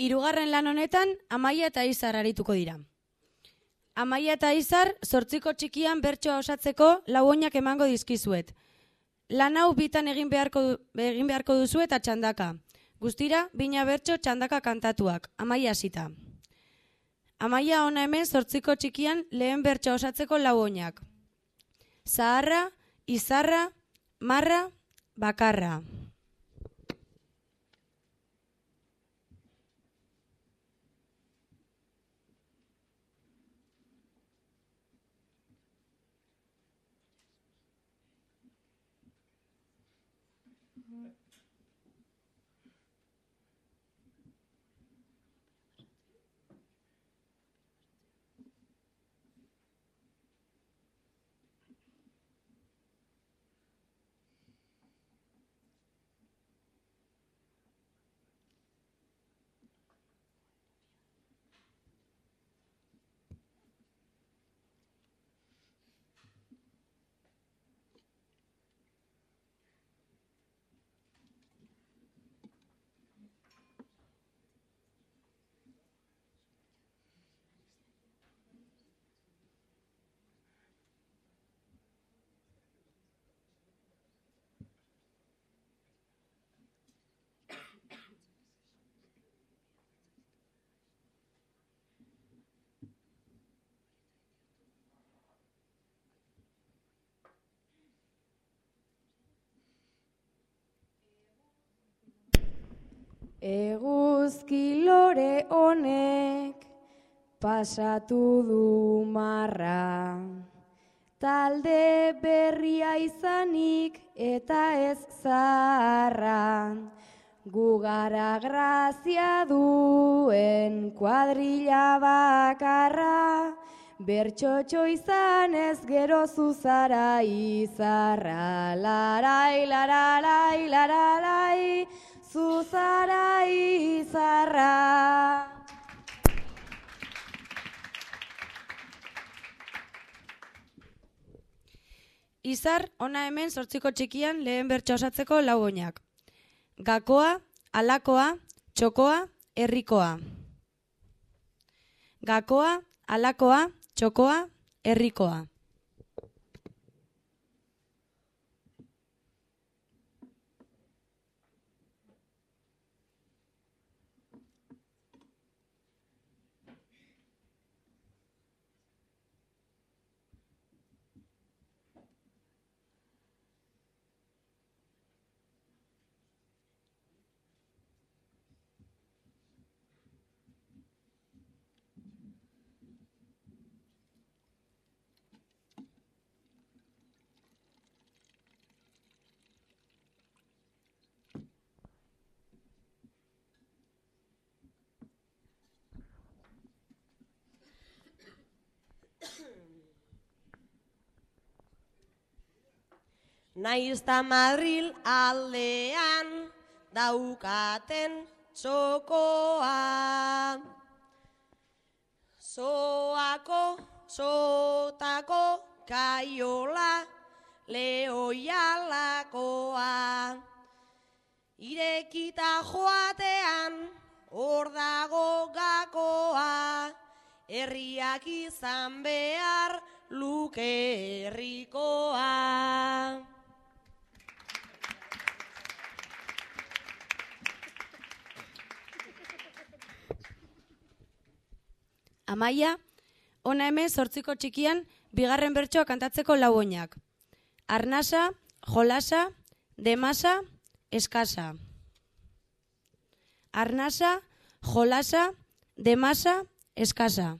Hirugarren lan honetan Amaia eta Izar arituko dira. Amaia eta Izar zortziko txikian bertsoa osatzeko lauoinak emango dizkizuet. Lan hau bitan egin beharko, egin beharko duzu eta txandaka. Guztira, bina bertso txandaka kantatuak, Amaia hasita. Amaia ona hemen zortziko txikian lehen bertsoa osatzeko lauoinak. Zaharra, Izarra, Marra, Bakarra. Mm-hmm. Eguzki lore honek pasatu du marra. Talde berria izanik eta ez zaharra. Gugara grazia duen kuadrilla bakarra. Bertxotxo izan ez gero zuzara izarra. Larai, lararai, lararai, zuzara izarra. Izar, ona hemen zortziko txikian lehen bertso osatzeko lau oinak. Gakoa, alakoa, txokoa, herrikoa. Gakoa, alakoa, txokoa, herrikoa. Naiz da Madril aldean daukaten txokoa. Zoako, sotako, kaiola, lehoialakoa. Irekita joatean, hor dago gakoa. Herriak izan behar luke herrikoa. Amaia, ona hemen zortziko txikian bigarren bertsoa kantatzeko lau oinak. Arnasa, jolasa, demasa, eskasa. Arnasa, jolasa, demasa, eskasa.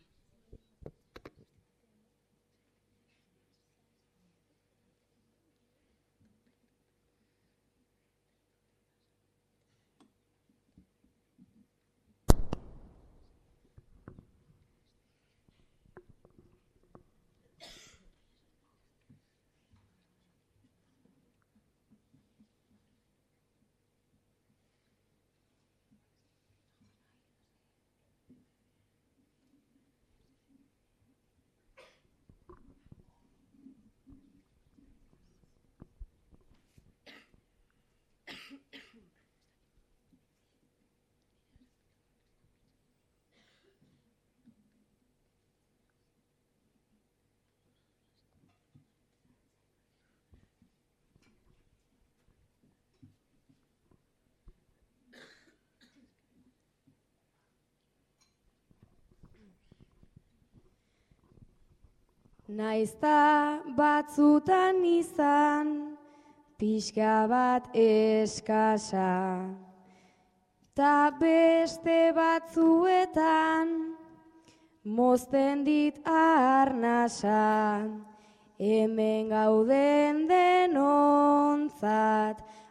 Naizta batzutan izan, pixka bat eskasa. Ta beste batzuetan, mozten dit arnasa. Hemen gauden denontzat,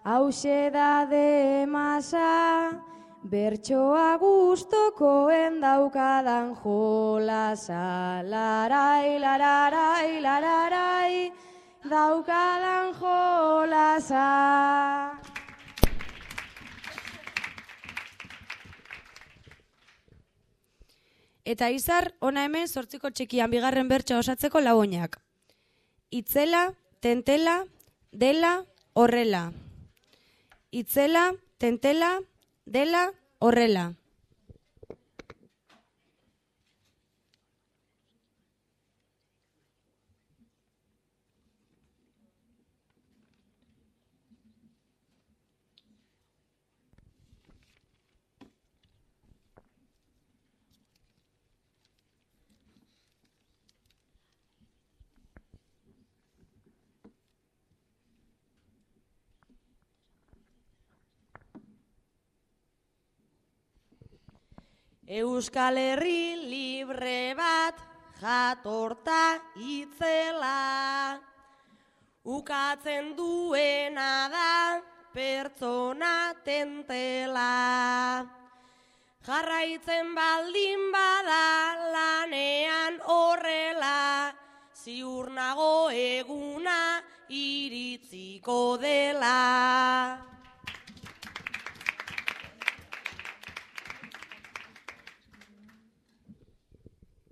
hause da demasa, bertsoa gustokoen daukadan jolasa. Larai, lararai, lararai, daukadan jolasa. Eta izar, ona hemen sortziko txikian bigarren bertsoa osatzeko lagoinak. Itzela, tentela, dela, horrela. Itzela, tentela, dela, horrela. Euskal Herri libre bat jatorta itzela. Ukatzen duena da pertsona tentela. Jarraitzen baldin bada lanean horrela, ziur nago eguna iritziko dela.